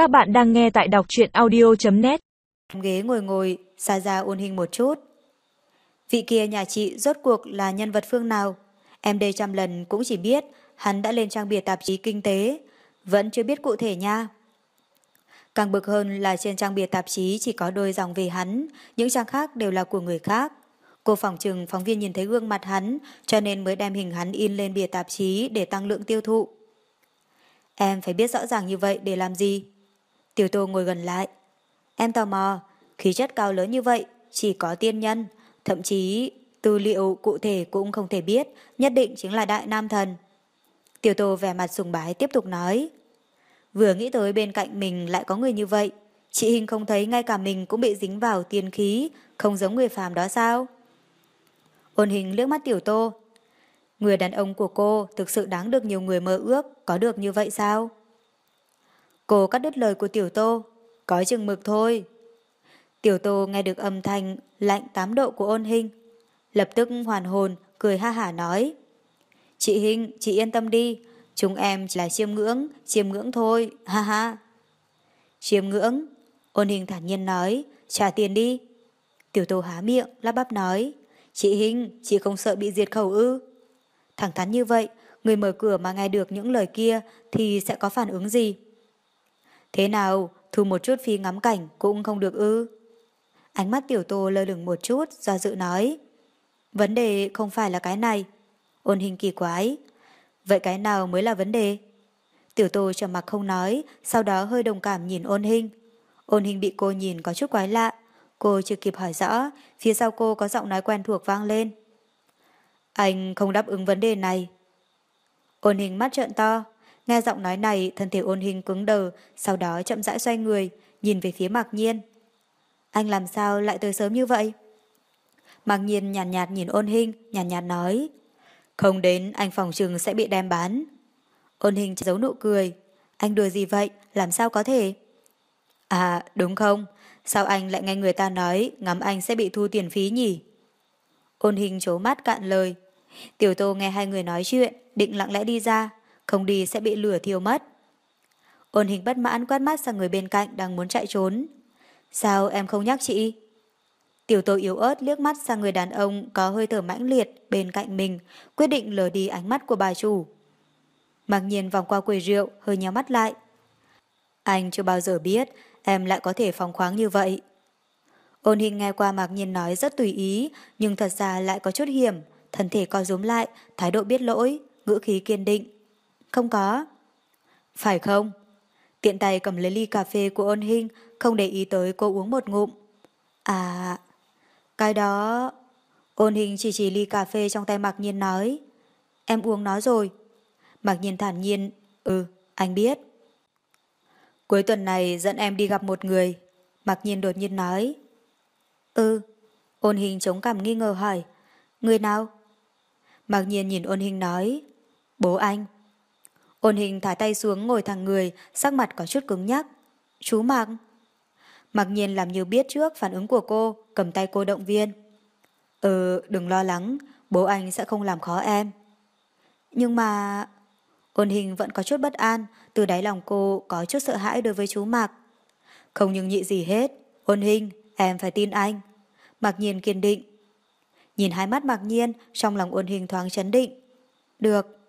Các bạn đang nghe tại đọc truyện audio.net Ghế ngồi ngồi, xa ra ôn hình một chút. Vị kia nhà chị rốt cuộc là nhân vật phương nào? Em đây trăm lần cũng chỉ biết hắn đã lên trang bìa tạp chí kinh tế, vẫn chưa biết cụ thể nha. Càng bực hơn là trên trang bìa tạp chí chỉ có đôi dòng về hắn, những trang khác đều là của người khác. Cô phòng trừng phóng viên nhìn thấy gương mặt hắn, cho nên mới đem hình hắn in lên bìa tạp chí để tăng lượng tiêu thụ. Em phải biết rõ ràng như vậy để làm gì? Tiểu tô ngồi gần lại. Em tò mò, khí chất cao lớn như vậy, chỉ có tiên nhân, thậm chí tư liệu cụ thể cũng không thể biết, nhất định chính là đại nam thần. Tiểu tô vẻ mặt sùng bái tiếp tục nói. Vừa nghĩ tới bên cạnh mình lại có người như vậy, chị Hình không thấy ngay cả mình cũng bị dính vào tiên khí, không giống người phàm đó sao? Ôn hình liếc mắt tiểu tô. Người đàn ông của cô thực sự đáng được nhiều người mơ ước, có được như vậy sao? Cô cắt đứt lời của tiểu tô, có chừng mực thôi. Tiểu tô nghe được âm thanh lạnh tám độ của ôn hình. Lập tức hoàn hồn, cười ha hả nói. Chị Hình, chị yên tâm đi, chúng em chỉ là chiêm ngưỡng, chiêm ngưỡng thôi, ha ha. Chiêm ngưỡng, ôn hình thản nhiên nói, trả tiền đi. Tiểu tô há miệng, lắp bắp nói, chị Hình, chị không sợ bị diệt khẩu ư. Thẳng thắn như vậy, người mở cửa mà nghe được những lời kia thì sẽ có phản ứng gì? Thế nào, thu một chút phí ngắm cảnh cũng không được ư? Ánh mắt tiểu tô lơ lửng một chút, do dự nói. Vấn đề không phải là cái này. Ôn hình kỳ quái. Vậy cái nào mới là vấn đề? Tiểu tô trầm mặc không nói, sau đó hơi đồng cảm nhìn ôn hình. Ôn hình bị cô nhìn có chút quái lạ. Cô chưa kịp hỏi rõ, phía sau cô có giọng nói quen thuộc vang lên. Anh không đáp ứng vấn đề này. Ôn hình mắt trợn to. Nghe giọng nói này, thân thể ôn hình cứng đờ, sau đó chậm rãi xoay người, nhìn về phía Mạc Nhiên. Anh làm sao lại tới sớm như vậy? Mạc Nhiên nhàn nhạt, nhạt nhìn ôn hình, nhàn nhạt, nhạt nói. Không đến, anh phòng trừng sẽ bị đem bán. Ôn hình giấu nụ cười. Anh đùa gì vậy? Làm sao có thể? À, đúng không? Sao anh lại nghe người ta nói ngắm anh sẽ bị thu tiền phí nhỉ? Ôn hình chố mắt cạn lời. Tiểu tô nghe hai người nói chuyện, định lặng lẽ đi ra, không đi sẽ bị lửa thiêu mất. Ôn hình bất mãn quát mắt sang người bên cạnh đang muốn chạy trốn. Sao em không nhắc chị? Tiểu tô yếu ớt liếc mắt sang người đàn ông có hơi thở mãnh liệt bên cạnh mình, quyết định lờ đi ánh mắt của bà chủ. Mặc nhiên vòng qua quầy rượu, hơi nhắm mắt lại. Anh chưa bao giờ biết em lại có thể phóng khoáng như vậy. Ôn hình nghe qua Mạc Nhiên nói rất tùy ý, nhưng thật ra lại có chút hiểm, thân thể co rúm lại, thái độ biết lỗi, ngữ khí kiên định. Không có. Phải không? Tiện tay cầm lấy ly cà phê của ôn hình, không để ý tới cô uống một ngụm. À, cái đó... Ôn hình chỉ chỉ ly cà phê trong tay Mạc Nhiên nói. Em uống nó rồi. Mạc Nhiên thản nhiên, ừ, anh biết. Cuối tuần này dẫn em đi gặp một người. Mạc Nhiên đột nhiên nói. Ừ. Ôn hình chống cảm nghi ngờ hỏi. Người nào? Mạc nhiên nhìn ôn hình nói. Bố anh. Ôn hình thả tay xuống ngồi thẳng người, sắc mặt có chút cứng nhắc. Chú Mạc. Mặc nhiên làm như biết trước phản ứng của cô, cầm tay cô động viên. Ừ, đừng lo lắng, bố anh sẽ không làm khó em. Nhưng mà... Ôn hình vẫn có chút bất an, từ đáy lòng cô có chút sợ hãi đối với chú Mạc. Không nhưng nhị gì hết, ôn hình, em phải tin anh. Mạc nhiên kiên định. Nhìn hai mắt Mạc nhiên, trong lòng ôn hình thoáng chấn định. Được.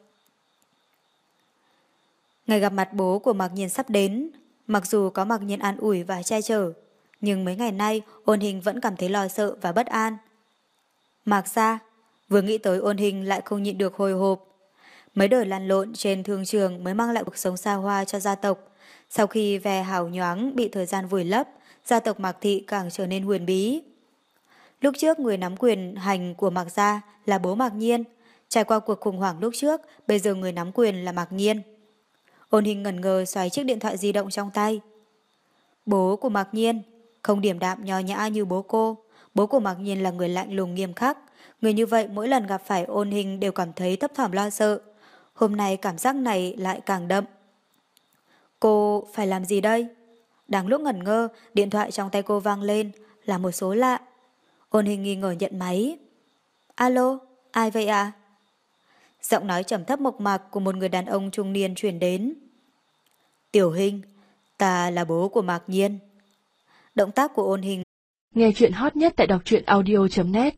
Ngày gặp mặt bố của Mạc nhiên sắp đến, mặc dù có Mạc nhiên an ủi và che chở, nhưng mấy ngày nay ôn hình vẫn cảm thấy lo sợ và bất an. Mạc ra, vừa nghĩ tới ôn hình lại không nhịn được hồi hộp. Mấy đời lăn lộn trên thương trường mới mang lại cuộc sống xa hoa cho gia tộc. Sau khi về hào nhoáng bị thời gian vùi lấp, gia tộc Mạc Thị càng trở nên huyền bí. Lúc trước người nắm quyền hành của Mạc Gia là bố Mạc Nhiên. Trải qua cuộc khủng hoảng lúc trước, bây giờ người nắm quyền là Mạc Nhiên. Ôn hình ngẩn ngơ xoáy chiếc điện thoại di động trong tay. Bố của Mạc Nhiên, không điểm đạm nho nhã như bố cô. Bố của Mạc Nhiên là người lạnh lùng nghiêm khắc. Người như vậy mỗi lần gặp phải ôn hình đều cảm thấy thấp thỏm lo sợ. Hôm nay cảm giác này lại càng đậm. Cô phải làm gì đây? Đang lúc ngẩn ngơ, điện thoại trong tay cô vang lên, là một số lạ. Ôn hình nghi ngờ nhận máy. Alo, ai vậy ạ? À? Giọng nói trầm thấp mộc mạc của một người đàn ông trung niên truyền đến. Tiểu hình, Ta là bố của Mạc Nhiên. Động tác của ôn hình. Nghe chuyện hot nhất tại đọc truyện audio.net